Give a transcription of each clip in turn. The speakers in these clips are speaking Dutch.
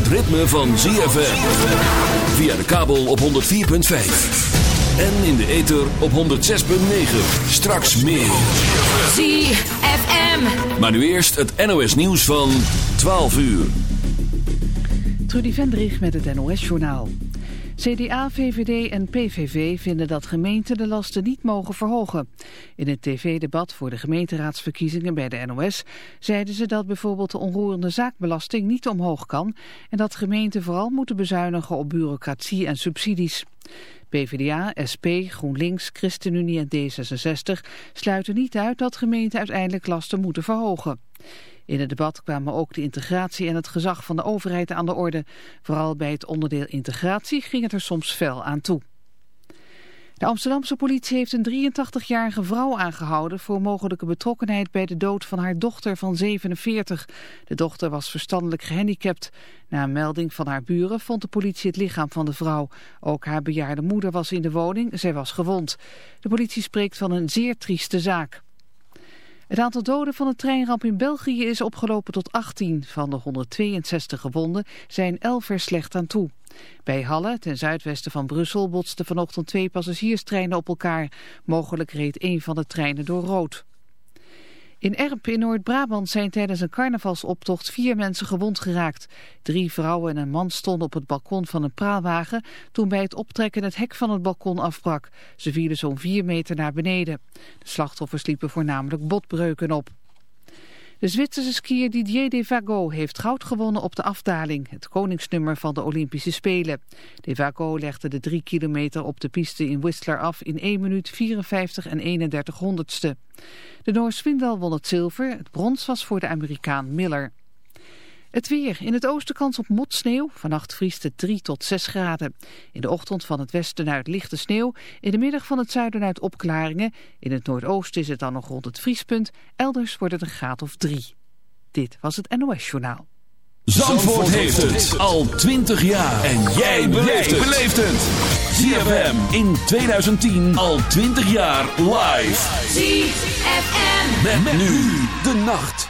het ritme van ZFM. Via de kabel op 104.5. En in de ether op 106.9. Straks meer. ZFM. Maar nu eerst het NOS nieuws van 12 uur. Trudy Vendrich met het NOS journaal. CDA, VVD en PVV vinden dat gemeenten de lasten niet mogen verhogen. In het tv-debat voor de gemeenteraadsverkiezingen bij de NOS zeiden ze dat bijvoorbeeld de onroerende zaakbelasting niet omhoog kan en dat gemeenten vooral moeten bezuinigen op bureaucratie en subsidies. PvdA, SP, GroenLinks, ChristenUnie en D66 sluiten niet uit dat gemeenten uiteindelijk lasten moeten verhogen. In het debat kwamen ook de integratie en het gezag van de overheid aan de orde. Vooral bij het onderdeel integratie ging het er soms fel aan toe. De Amsterdamse politie heeft een 83-jarige vrouw aangehouden voor mogelijke betrokkenheid bij de dood van haar dochter van 47. De dochter was verstandelijk gehandicapt. Na een melding van haar buren vond de politie het lichaam van de vrouw. Ook haar bejaarde moeder was in de woning, zij was gewond. De politie spreekt van een zeer trieste zaak. Het aantal doden van de treinramp in België is opgelopen tot 18. Van de 162 gewonden zijn 11 er slecht aan toe. Bij Halle, ten zuidwesten van Brussel, botsten vanochtend twee passagierstreinen op elkaar. Mogelijk reed een van de treinen door rood. In Erp in Noord-Brabant zijn tijdens een carnavalsoptocht vier mensen gewond geraakt. Drie vrouwen en een man stonden op het balkon van een praalwagen toen bij het optrekken het hek van het balkon afbrak. Ze vielen zo'n vier meter naar beneden. De slachtoffers liepen voornamelijk botbreuken op. De Zwitserse skier Didier Devago heeft goud gewonnen op de afdaling, het koningsnummer van de Olympische Spelen. Devago legde de drie kilometer op de piste in Whistler af in 1 minuut 54 en 31 honderdste. De Noor Swindal won het zilver, het brons was voor de Amerikaan Miller. Het weer. In het oosten kans op motsneeuw. Vannacht vriest het 3 tot 6 graden. In de ochtend van het westen uit lichte sneeuw. In de middag van het zuiden uit opklaringen. In het noordoosten is het dan nog rond het vriespunt. Elders wordt het een graad of 3. Dit was het NOS Journaal. Zandvoort, heeft het al 20 jaar. En jij beleeft het. ZFM in 2010 al 20 jaar live. ZFM. met nu de nacht.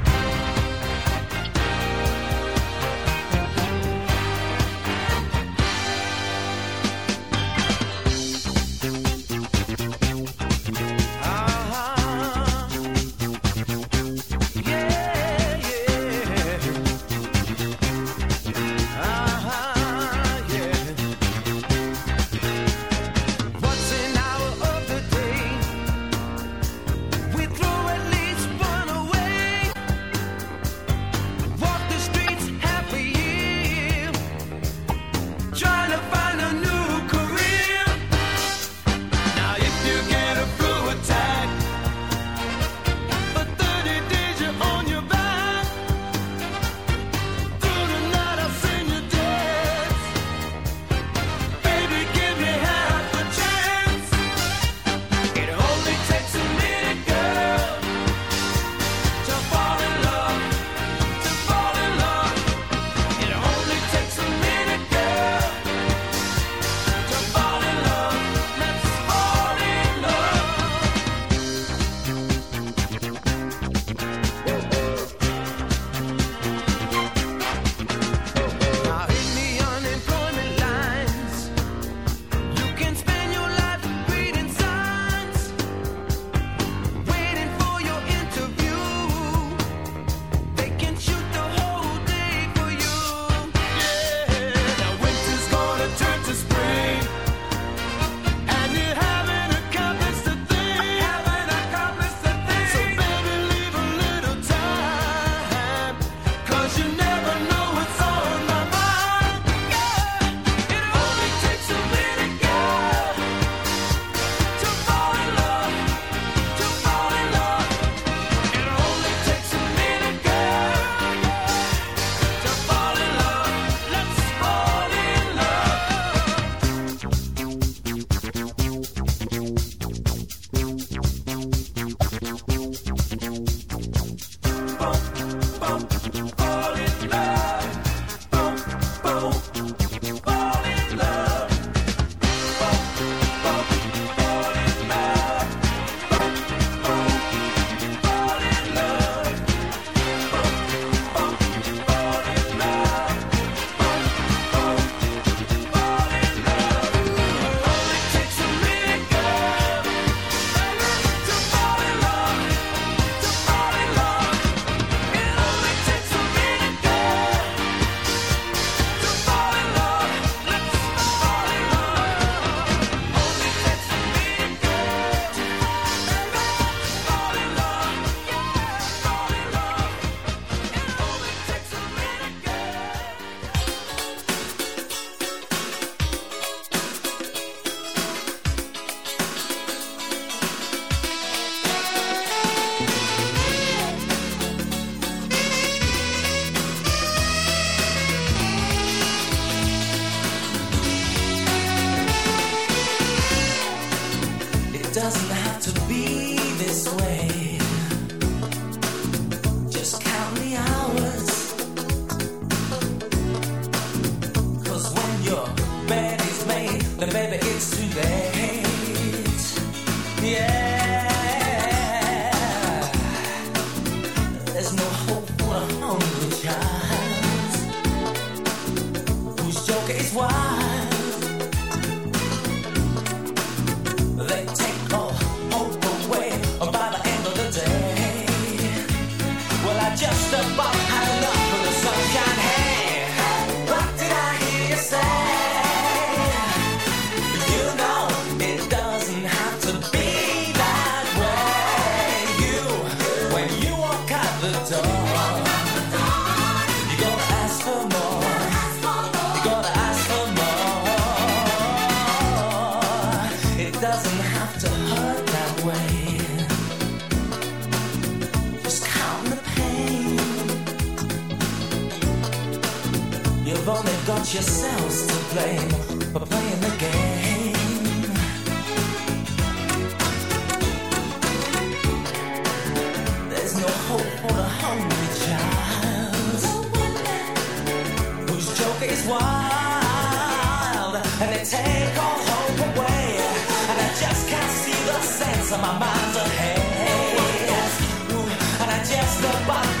Of my mind's ahead. Ooh, and I just about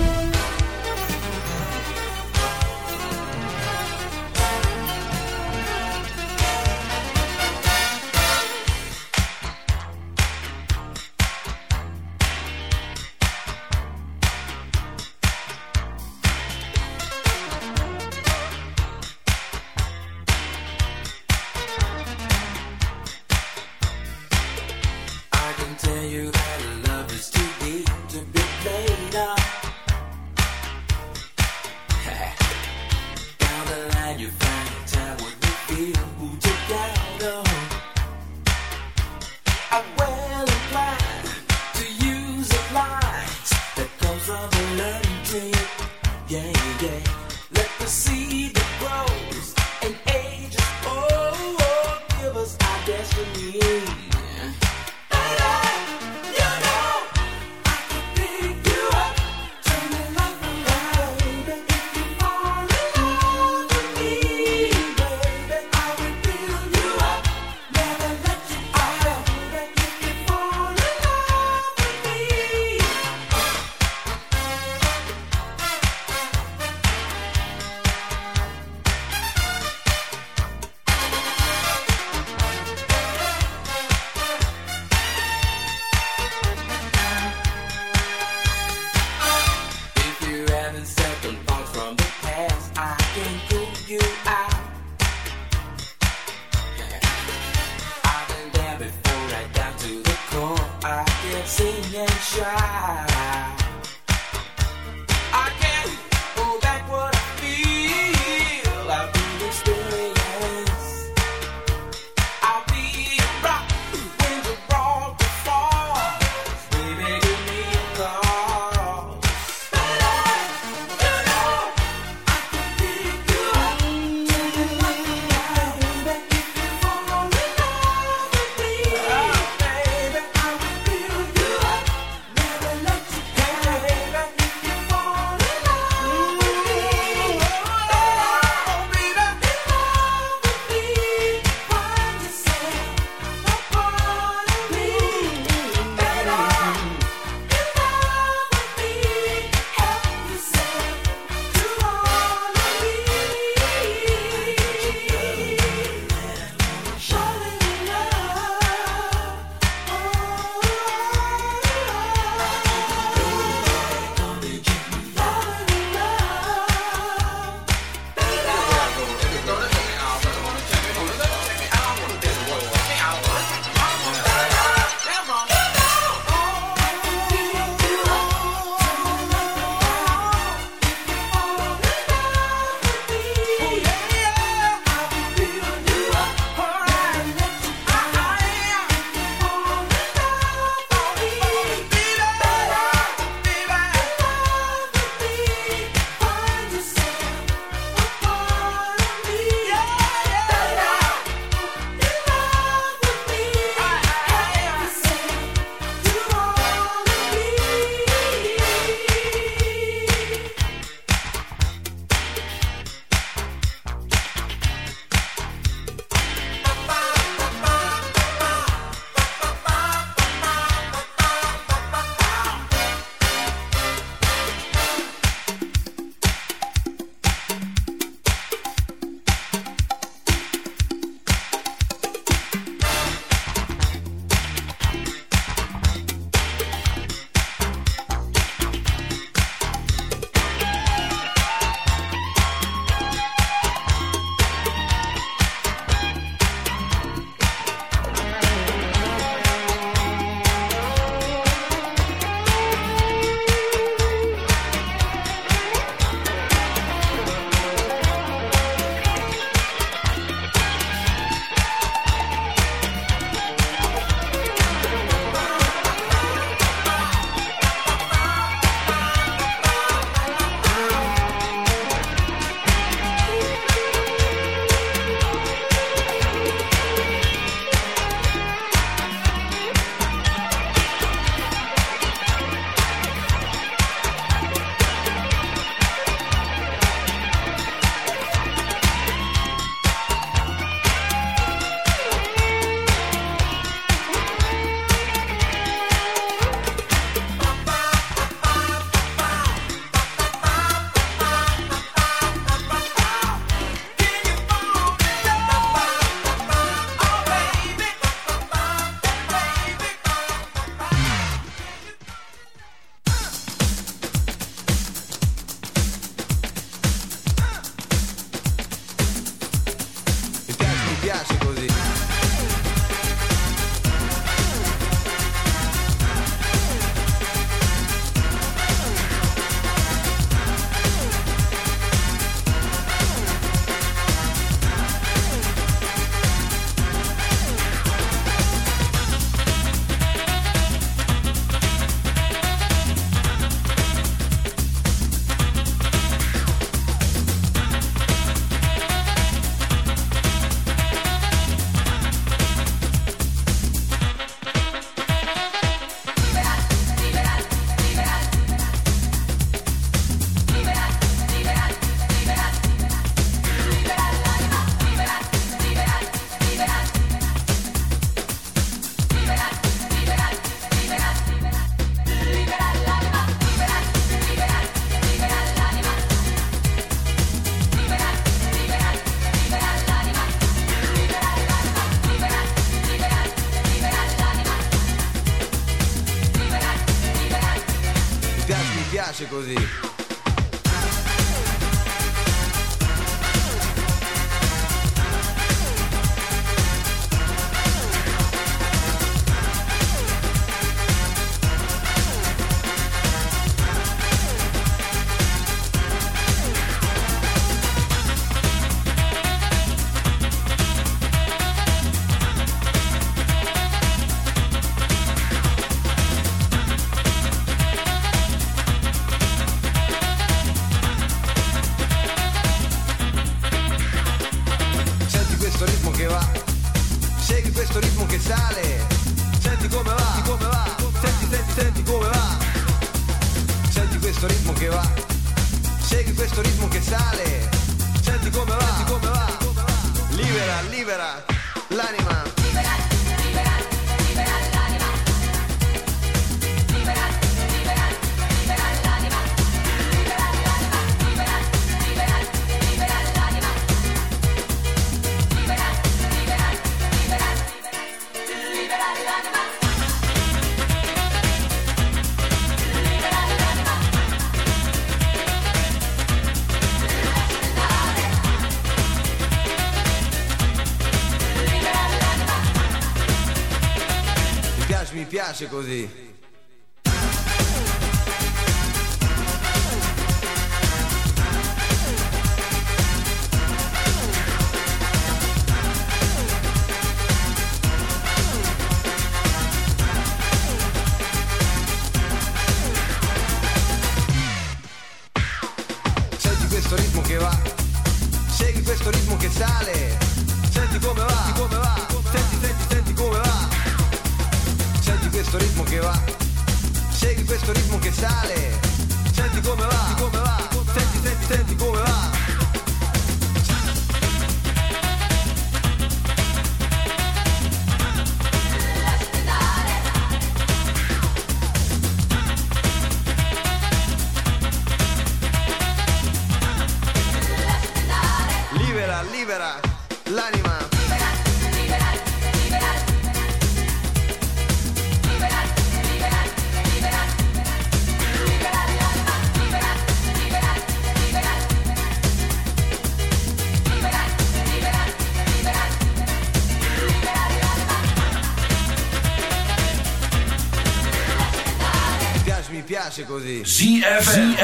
Piace così.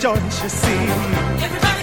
Rejoice, you see. Everybody